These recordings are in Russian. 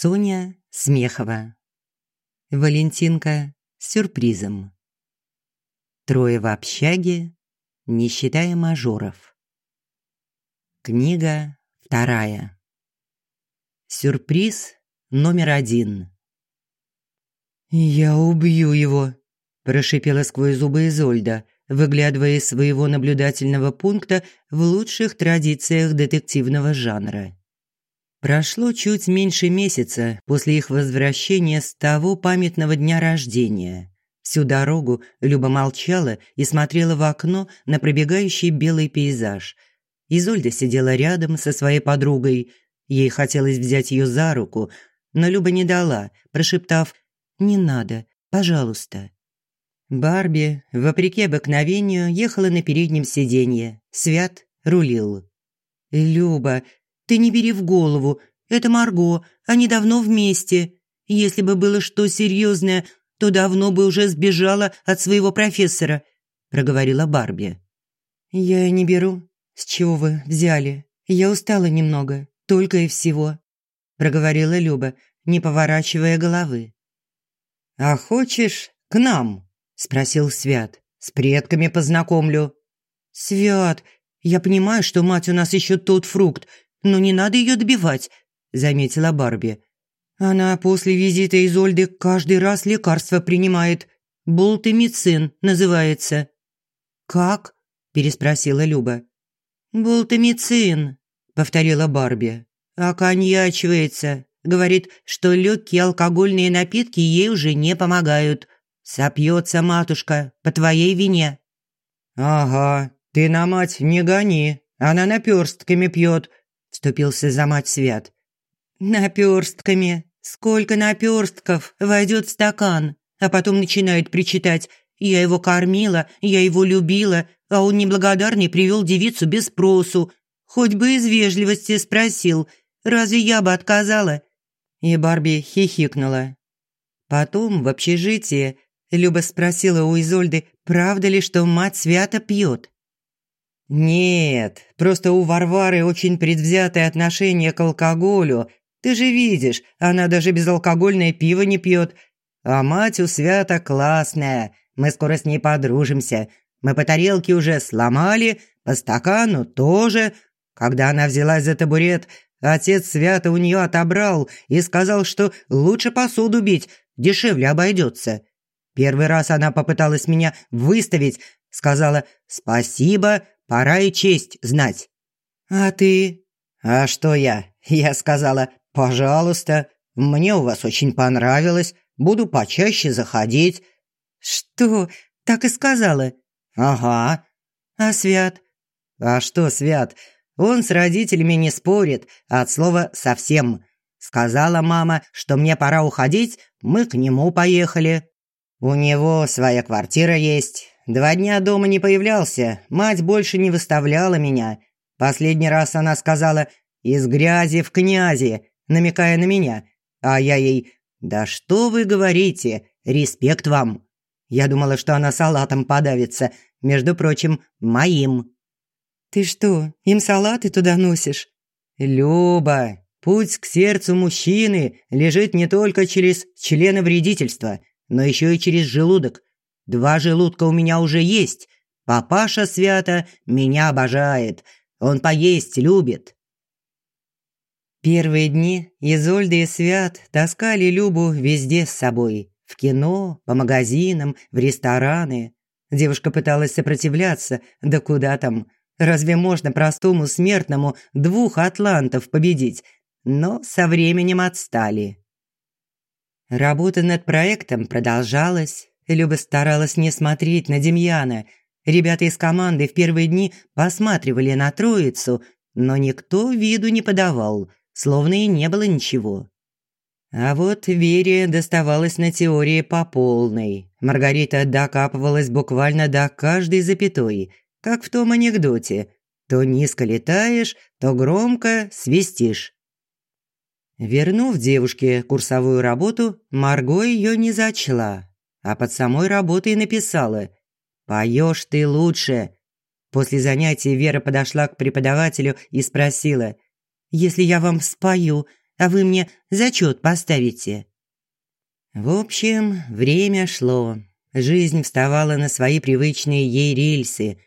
Соня Смехова. Валентинка с сюрпризом. Трое в общаге, не считая мажоров. Книга вторая. Сюрприз номер один. «Я убью его», – прошипела сквозь зубы Изольда, выглядывая из своего наблюдательного пункта в лучших традициях детективного жанра. Прошло чуть меньше месяца после их возвращения с того памятного дня рождения. Всю дорогу Люба молчала и смотрела в окно на пробегающий белый пейзаж. Изольда сидела рядом со своей подругой. Ей хотелось взять ее за руку, но Люба не дала, прошептав «Не надо, пожалуйста». Барби, вопреки обыкновению, ехала на переднем сиденье. Свят рулил. «Люба, ты не бери в голову. Это Марго. Они давно вместе. Если бы было что серьезное, то давно бы уже сбежала от своего профессора», – проговорила Барби. «Я не беру. С чего вы взяли? Я устала немного. Только и всего», – проговорила Люба, не поворачивая головы. «А хочешь к нам?» – спросил Свят. «С предками познакомлю». «Свят, я понимаю, что мать у нас еще тот фрукт, но не надо ее добивать», – заметила Барби. «Она после визита Изольды каждый раз лекарство принимает. Болтемицин называется». «Как?» – переспросила Люба. «Болтемицин», – повторила Барби. «Оконьячивается. Говорит, что легкие алкогольные напитки ей уже не помогают. Сопьется матушка по твоей вине». «Ага, ты на мать не гони. Она наперстками пьет вступился за мать Свят. «Наперстками. Сколько наперстков войдет в стакан?» А потом начинает причитать. «Я его кормила, я его любила, а он неблагодарный привел девицу без спросу. Хоть бы из вежливости спросил, разве я бы отказала?» И Барби хихикнула. Потом в общежитии Люба спросила у Изольды, правда ли, что мать Свята пьет. «Нет, просто у Варвары очень предвзятое отношение к алкоголю. Ты же видишь, она даже безалкогольное пиво не пьет. А мать у Свята классная, мы скоро с ней подружимся. Мы по тарелке уже сломали, по стакану тоже. Когда она взялась за табурет, отец Свята у нее отобрал и сказал, что лучше посуду бить, дешевле обойдется. Первый раз она попыталась меня выставить, сказала «спасибо», Пора и честь знать». «А ты?» «А что я?» Я сказала, «Пожалуйста, мне у вас очень понравилось, буду почаще заходить». «Что, так и сказала?» «Ага». «А Свят?» «А что Свят? Он с родителями не спорит, от слова «совсем». Сказала мама, что мне пора уходить, мы к нему поехали. У него своя квартира есть, Два дня дома не появлялся, мать больше не выставляла меня. Последний раз она сказала «из грязи в князи», намекая на меня. А я ей «да что вы говорите, респект вам». Я думала, что она салатом подавится, между прочим, моим. «Ты что, им салаты туда носишь?» «Люба, путь к сердцу мужчины лежит не только через членовредительство, но еще и через желудок. Два желудка у меня уже есть. Папаша свято меня обожает. Он поесть любит». Первые дни Изольда и Свят таскали Любу везде с собой. В кино, по магазинам, в рестораны. Девушка пыталась сопротивляться, да куда там. Разве можно простому смертному двух атлантов победить? Но со временем отстали. Работа над проектом продолжалась. Люба старалась не смотреть на Демьяна. Ребята из команды в первые дни посматривали на троицу, но никто виду не подавал, словно и не было ничего. А вот Вере доставалось на теории по полной. Маргарита докапывалась буквально до каждой запятой, как в том анекдоте. То низко летаешь, то громко свистишь. Вернув девушке курсовую работу, Марго ее не зачла, а под самой работой написала «Поешь ты лучше». После занятия Вера подошла к преподавателю и спросила «Если я вам спою, а вы мне зачет поставите». В общем, время шло. Жизнь вставала на свои привычные ей рельсы.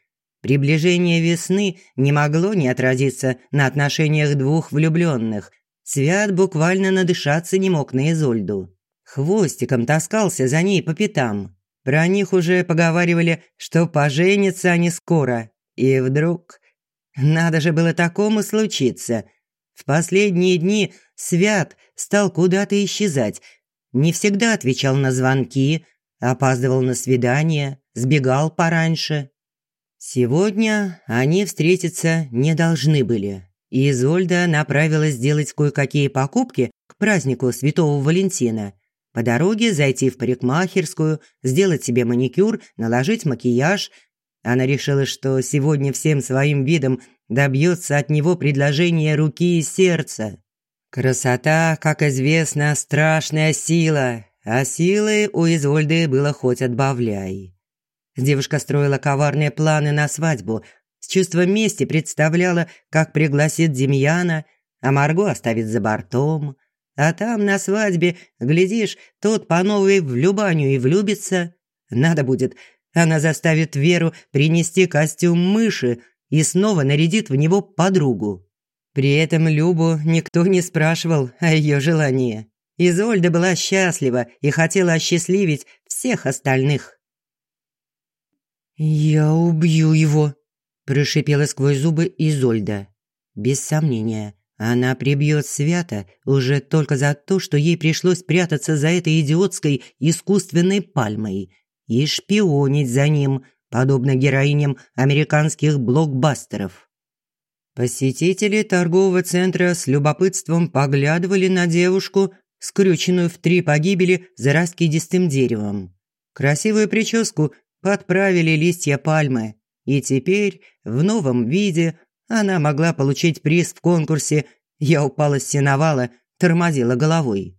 Приближение весны не могло не отразиться на отношениях двух влюбленных. Свят буквально надышаться не мог на Изольду. Хвостиком таскался за ней по пятам. Про них уже поговаривали, что поженятся они скоро. И вдруг... Надо же было такому случиться. В последние дни Свят стал куда-то исчезать. Не всегда отвечал на звонки, опаздывал на свидание, сбегал пораньше. Сегодня они встретиться не должны были. Изольда направилась сделать кое-какие покупки к празднику Святого Валентина. По дороге зайти в парикмахерскую, сделать себе маникюр, наложить макияж. Она решила, что сегодня всем своим видом добьется от него предложения руки и сердца. Красота, как известно, страшная сила, а силы у Изольды было хоть отбавляй. Девушка строила коварные планы на свадьбу, с чувством мести представляла, как пригласит Демьяна, а Марго оставит за бортом. А там на свадьбе, глядишь, тот по новой в Любаню и влюбится. Надо будет, она заставит Веру принести костюм мыши и снова нарядит в него подругу. При этом Любу никто не спрашивал о ее желании. Изольда была счастлива и хотела осчастливить всех остальных. «Я убью его», – прошипела сквозь зубы Изольда. Без сомнения, она прибьет Свята уже только за то, что ей пришлось прятаться за этой идиотской искусственной пальмой и шпионить за ним, подобно героиням американских блокбастеров. Посетители торгового центра с любопытством поглядывали на девушку, скрюченную в три погибели за раскидистым деревом. Красивую прическу подправили листья пальмы, и теперь в новом виде она могла получить приз в конкурсе «Я упала с сеновала», тормозила головой.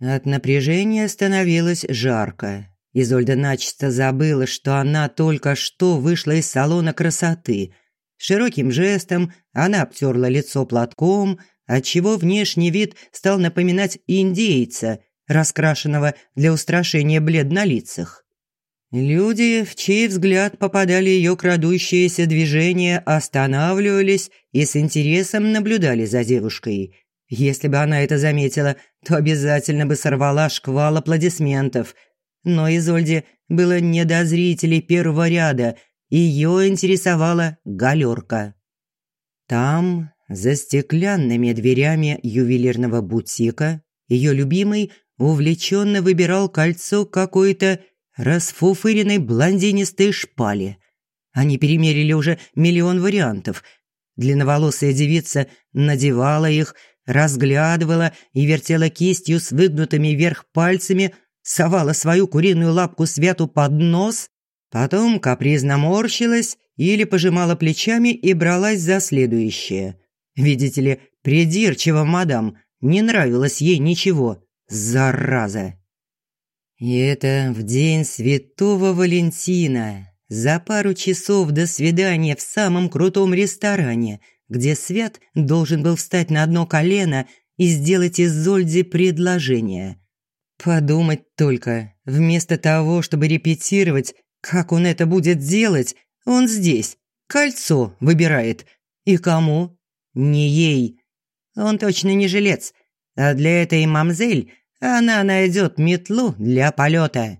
От напряжения становилось жарко. Изольда начисто забыла, что она только что вышла из салона красоты. Широким жестом она обтерла лицо платком, отчего внешний вид стал напоминать индейца, раскрашенного для устрашения бледнолицых. Люди, в чей взгляд попадали ее крадущиеся движения, останавливались и с интересом наблюдали за девушкой. Если бы она это заметила, то обязательно бы сорвала шквал аплодисментов. Но Изольде было не до зрителей первого ряда, ее интересовала галерка. Там, за стеклянными дверями ювелирного бутика, ее любимый увлеченно выбирал кольцо какой-то расфуфыренной блондинистой шпали. Они перемерили уже миллион вариантов. Длинноволосая девица надевала их, разглядывала и вертела кистью с выгнутыми вверх пальцами, совала свою куриную лапку Свету под нос, потом капризно морщилась или пожимала плечами и бралась за следующее. Видите ли, придирчиво мадам, не нравилось ей ничего. Зараза! И это в день Святого Валентина, за пару часов до свидания в самом крутом ресторане, где Свят должен был встать на одно колено и сделать Изольде предложение. Подумать только, вместо того, чтобы репетировать, как он это будет делать, он здесь, кольцо выбирает. И кому? Не ей. Он точно не жилец, а для этой мамзель она найдет метлу для полета.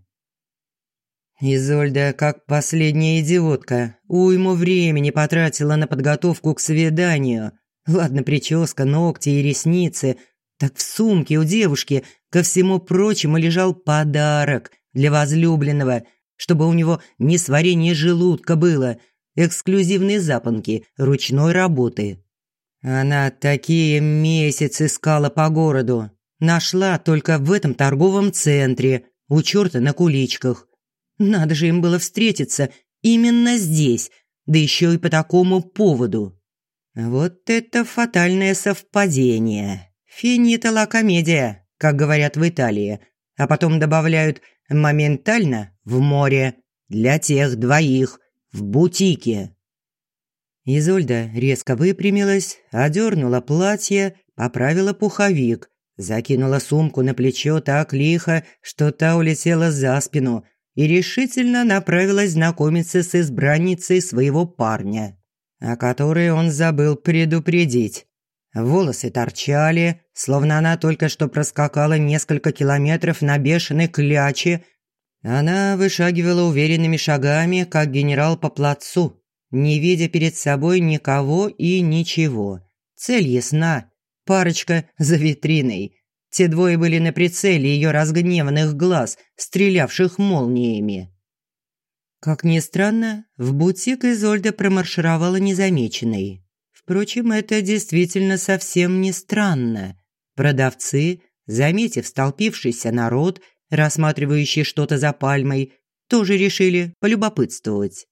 Изольда, как последняя идиотка, уйму времени потратила на подготовку к свиданию. Ладно, прическа, ногти и ресницы. Так в сумке у девушки, ко всему прочему, лежал подарок для возлюбленного, чтобы у него не сварение желудка было, эксклюзивные запонки ручной работы. Она такие месяцы искала по городу, Нашла только в этом торговом центре, у черта на куличках. Надо же им было встретиться именно здесь, да еще и по такому поводу. Вот это фатальное совпадение. Финита ла комедия, как говорят в Италии. А потом добавляют «моментально в море, для тех двоих, в бутике». Изольда резко выпрямилась, одернула платье, поправила пуховик, закинула сумку на плечо так лихо, что та улетела за спину и решительно направилась знакомиться с избранницей своего парня, о которой он забыл предупредить. Волосы торчали, словно она только что проскакала несколько километров на бешеной кляче. Она вышагивала уверенными шагами, как генерал по плацу, не видя перед собой никого и ничего. Цель ясна. Парочка за витриной. Те двое были на прицеле ее разгневанных глаз, стрелявших молниями. Как ни странно, в бутик Изольда промаршировала незамеченной. Впрочем, это действительно совсем не странно. Продавцы, заметив столпившийся народ, рассматривающий что-то за пальмой, тоже решили полюбопытствовать.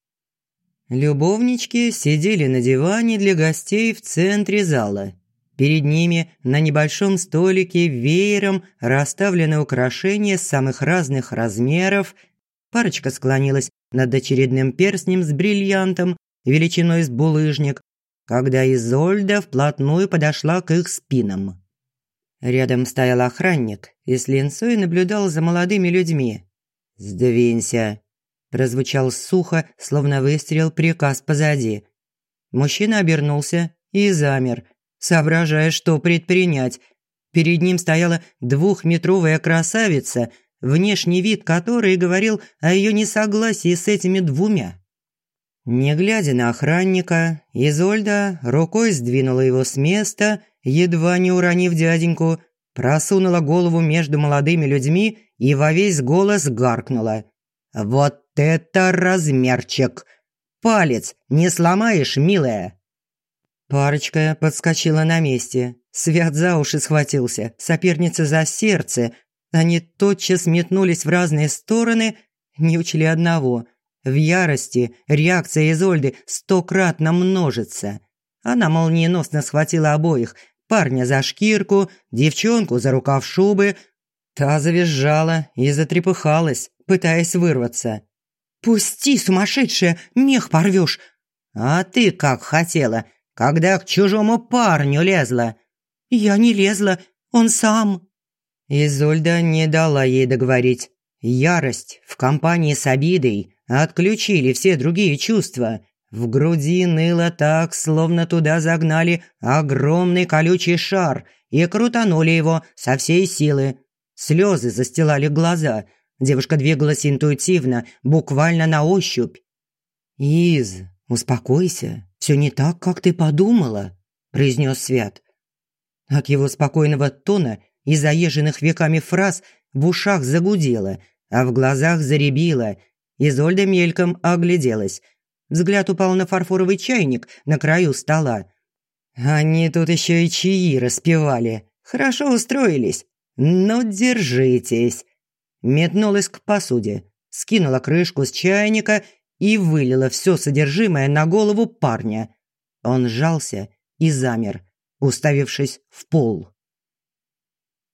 Любовнички сидели на диване для гостей в центре зала. Перед ними на небольшом столике веером расставлены украшения самых разных размеров. Парочка склонилась над очередным перстнем с бриллиантом величиной с булыжник, когда Изольда вплотную подошла к их спинам. Рядом стоял охранник и с линцой наблюдал за молодыми людьми. «Сдвинься», прозвучал сухо, словно выстрел приказ позади. Мужчина обернулся и замер, соображая, что предпринять. Перед ним стояла двухметровая красавица, внешний вид которой говорил о ее несогласии с этими двумя. Не глядя на охранника, Изольда рукой сдвинула его с места, едва не уронив дяденьку, просунула голову между молодыми людьми и во весь голос гаркнула. «Вот это размерчик! Палец не сломаешь, милая!» Парочка подскочила на месте. Свят за уши схватился, соперница за сердце. Они тотчас метнулись в разные стороны, не учли одного. В ярости реакция Изольды стократно множится. Она молниеносно схватила обоих, парня за шкирку, девчонку за рукав шубы. Та завизжала и затрепыхалась, пытаясь вырваться. «Пусти, сумасшедшая, мех порвешь!» «А ты как хотела, когда к чужому парню лезла?» «Я не лезла, он сам». Изольда не дала ей договорить. Ярость в компании с обидой отключили все другие чувства. В груди ныло так, словно туда загнали огромный колючий шар и крутанули его со всей силы. Слезы застилали глаза – Девушка двигалась интуитивно, буквально на ощупь. «Из, успокойся, все не так, как ты подумала», – произнес Свят. От его спокойного тона и заезженных веками фраз в ушах загудело, а в глазах заребило. Изольда мельком огляделась. Взгляд упал на фарфоровый чайник на краю стола. «Они тут еще и чаи распевали. Хорошо устроились. Но держитесь метнулась к посуде, скинула крышку с чайника и вылила все содержимое на голову парня. Он сжался и замер, уставившись в пол.